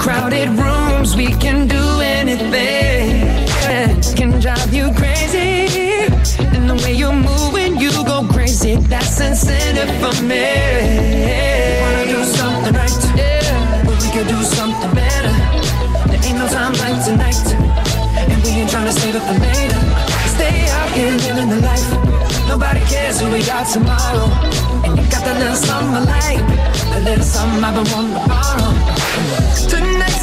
crowded rooms, we can do anything. Can drive you crazy. And the way you move when you go crazy, that's incentive for me. Wanna do something right. But we do something better. There ain't no time like tonight. And we ain't save it for later. Stay out here living the life. Nobody cares who we got tomorrow. And you got that little I like. A little something I've been wanting to borrow. Tonight's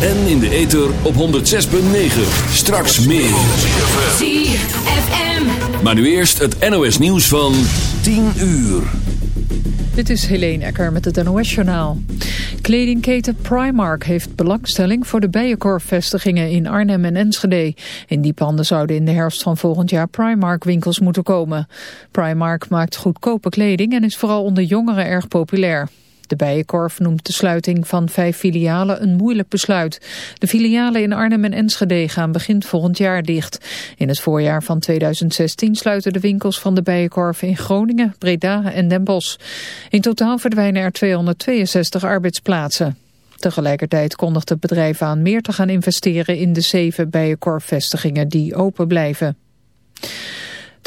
En in de ether op 106.9. Straks meer. ZFM. Maar nu eerst het NOS nieuws van 10 uur. Dit is Helene Ecker met het NOS-journaal. Kledingketen Primark heeft belangstelling voor de Bijenkorf-vestigingen in Arnhem en Enschede. In die panden zouden in de herfst van volgend jaar Primark-winkels moeten komen. Primark maakt goedkope kleding en is vooral onder jongeren erg populair. De Bijenkorf noemt de sluiting van vijf filialen een moeilijk besluit. De filialen in Arnhem en Enschede gaan begin volgend jaar dicht. In het voorjaar van 2016 sluiten de winkels van de Bijenkorf in Groningen, Breda en Den Bosch. In totaal verdwijnen er 262 arbeidsplaatsen. Tegelijkertijd kondigt het bedrijf aan meer te gaan investeren in de zeven Bijenkorf-vestigingen die open blijven.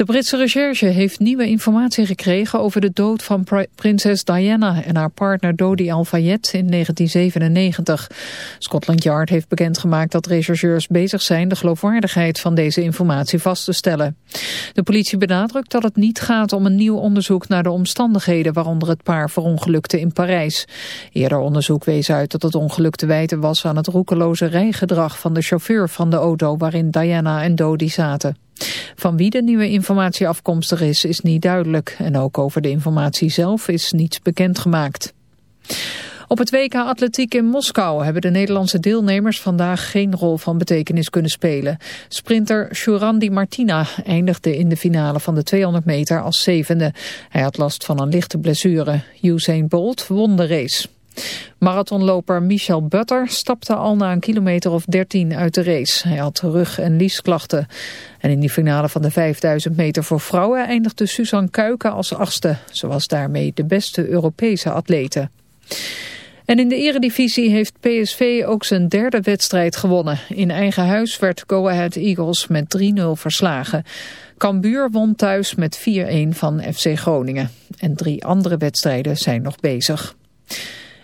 De Britse recherche heeft nieuwe informatie gekregen over de dood van pri- prinses Diana en haar partner Dodi Al-Fayed in 1997. Scotland Yard heeft bekendgemaakt dat rechercheurs bezig zijn de geloofwaardigheid van deze informatie vast te stellen. De politie benadrukt dat het niet gaat om een nieuw onderzoek naar de omstandigheden waaronder het paar verongelukte in Parijs. Eerder onderzoek wees uit dat het ongeluk te wijten was aan het roekeloze rijgedrag van de chauffeur van de auto waarin Diana en Dodi zaten. Van wie de nieuwe informatie afkomstig is, is niet duidelijk. En ook over de informatie zelf is niets bekendgemaakt. Op het WK Atletiek in Moskou hebben de Nederlandse deelnemers vandaag geen rol van betekenis kunnen spelen. Sprinter Shurandi Martina eindigde in de finale van de 200 meter als zevende. Hij had last van een lichte blessure. Usain Bolt won de race. Marathonloper Michel Butter stapte al na een kilometer of 13 uit de race. Hij had rug- en liesklachten. En in die finale van de 5000 meter voor vrouwen eindigde Suzanne Kuiken als achtste. Ze was daarmee de beste Europese atlete. En in de eredivisie heeft PSV ook zijn derde wedstrijd gewonnen. In eigen huis werd Go Ahead Eagles met 3-0 verslagen. Cambuur won thuis met 4-1 van FC Groningen. En drie andere wedstrijden zijn nog bezig.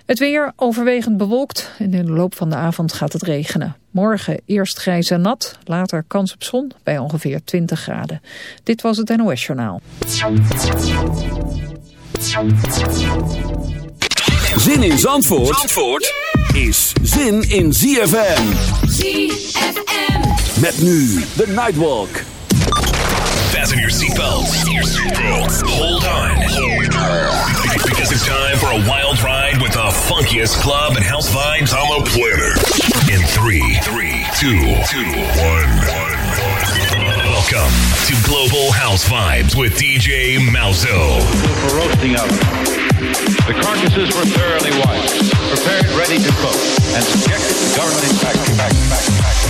Het weer overwegend bewolkt en in de loop van de avond gaat het regenen. Morgen eerst grijs en nat, later kans op zon bij ongeveer 20 graden. Dit was het NOS Journaal. Zin in Zandvoort, Zandvoort is zin in ZFM. ZFM. Met nu de Nightwalk. Fasten your seatbelts. Hold on. Because it's time for a wild ride with the funkiest club and house vibes on the planet. In three, three, two, two, one, one. Welcome to Global House Vibes with DJ Malzo. for roasting oven. The carcasses were thoroughly washed, prepared ready to cook, and subjected to government inspection.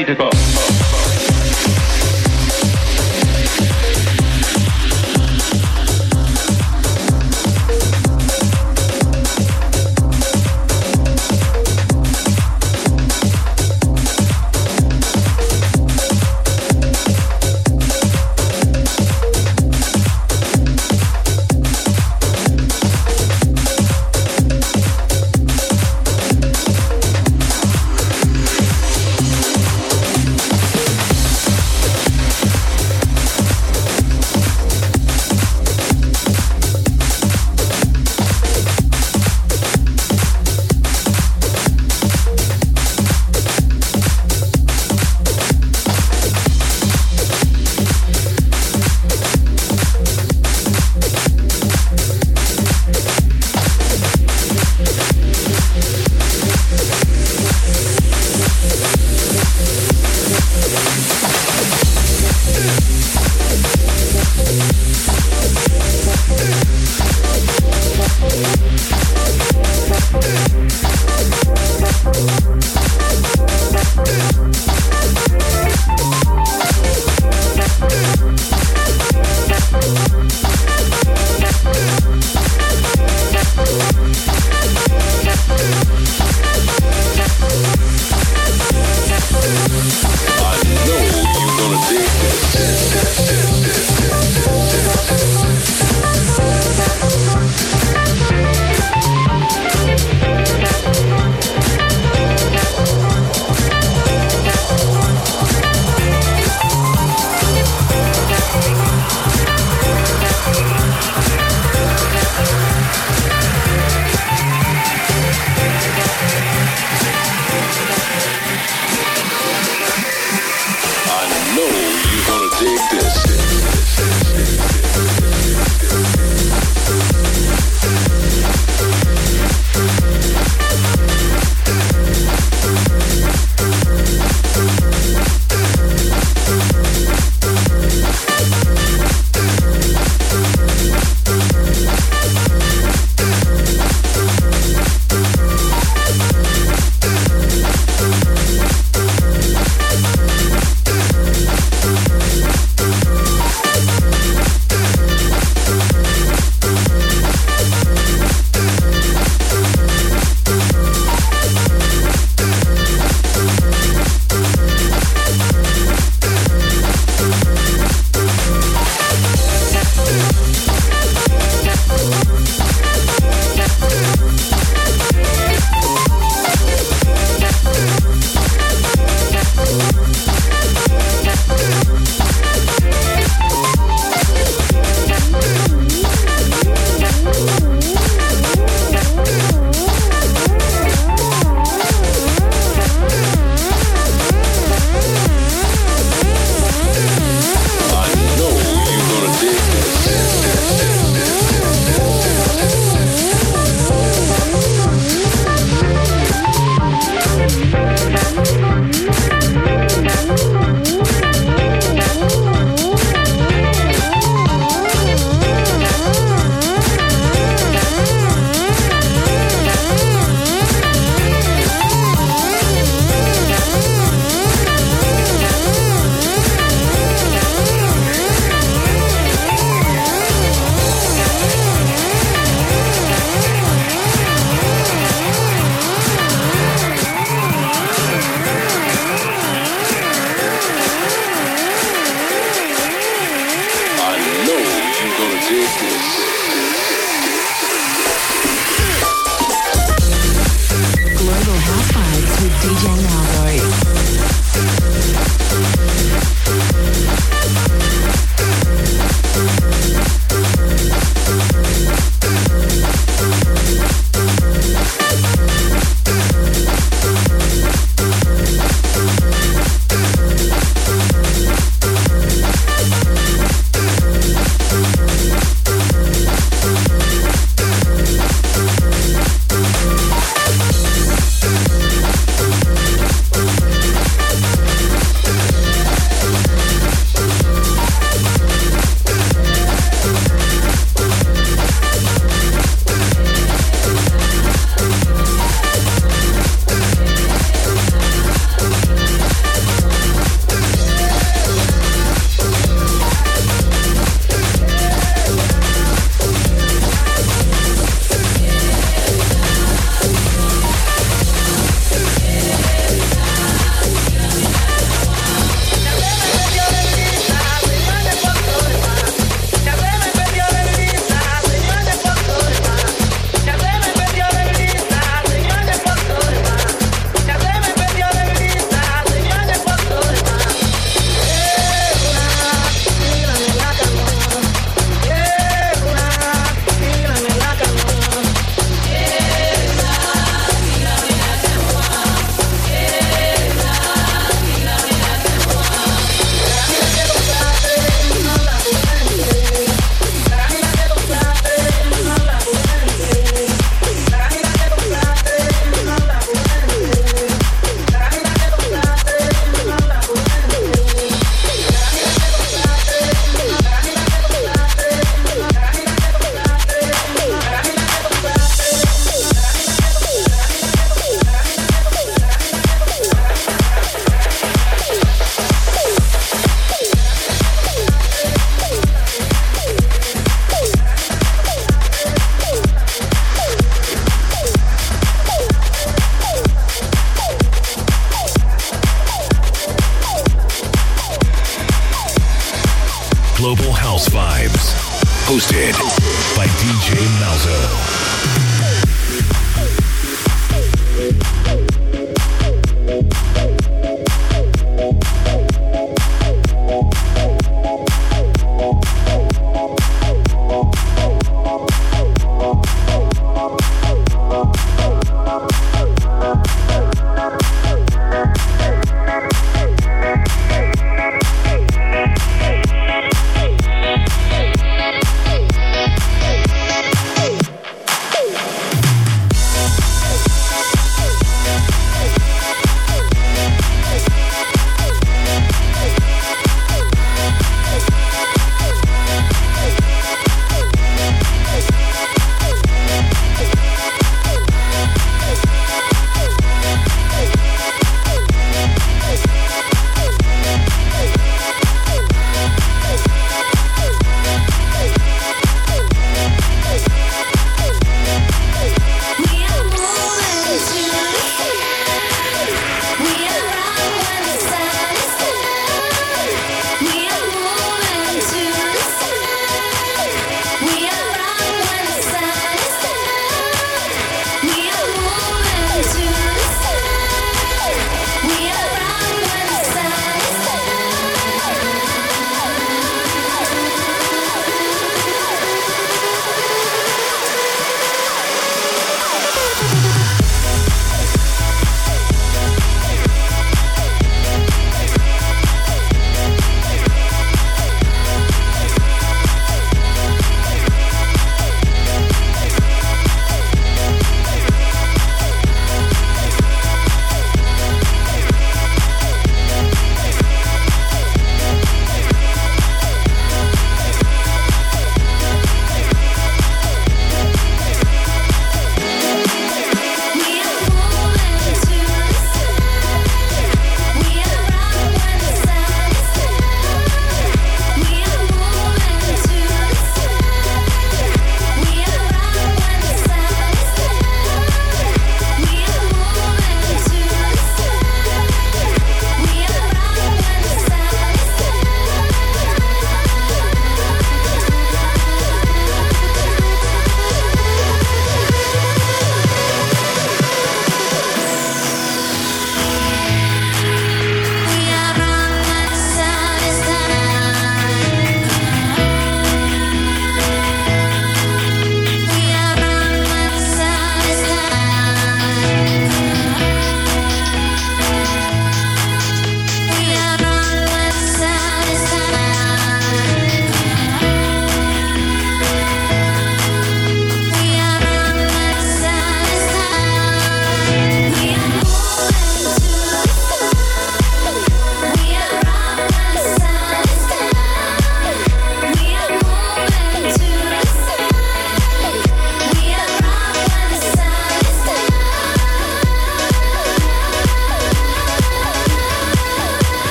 Ready to go.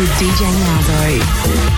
With DJ Malzo.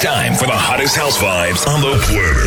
Time for the hottest house vibes on the planet.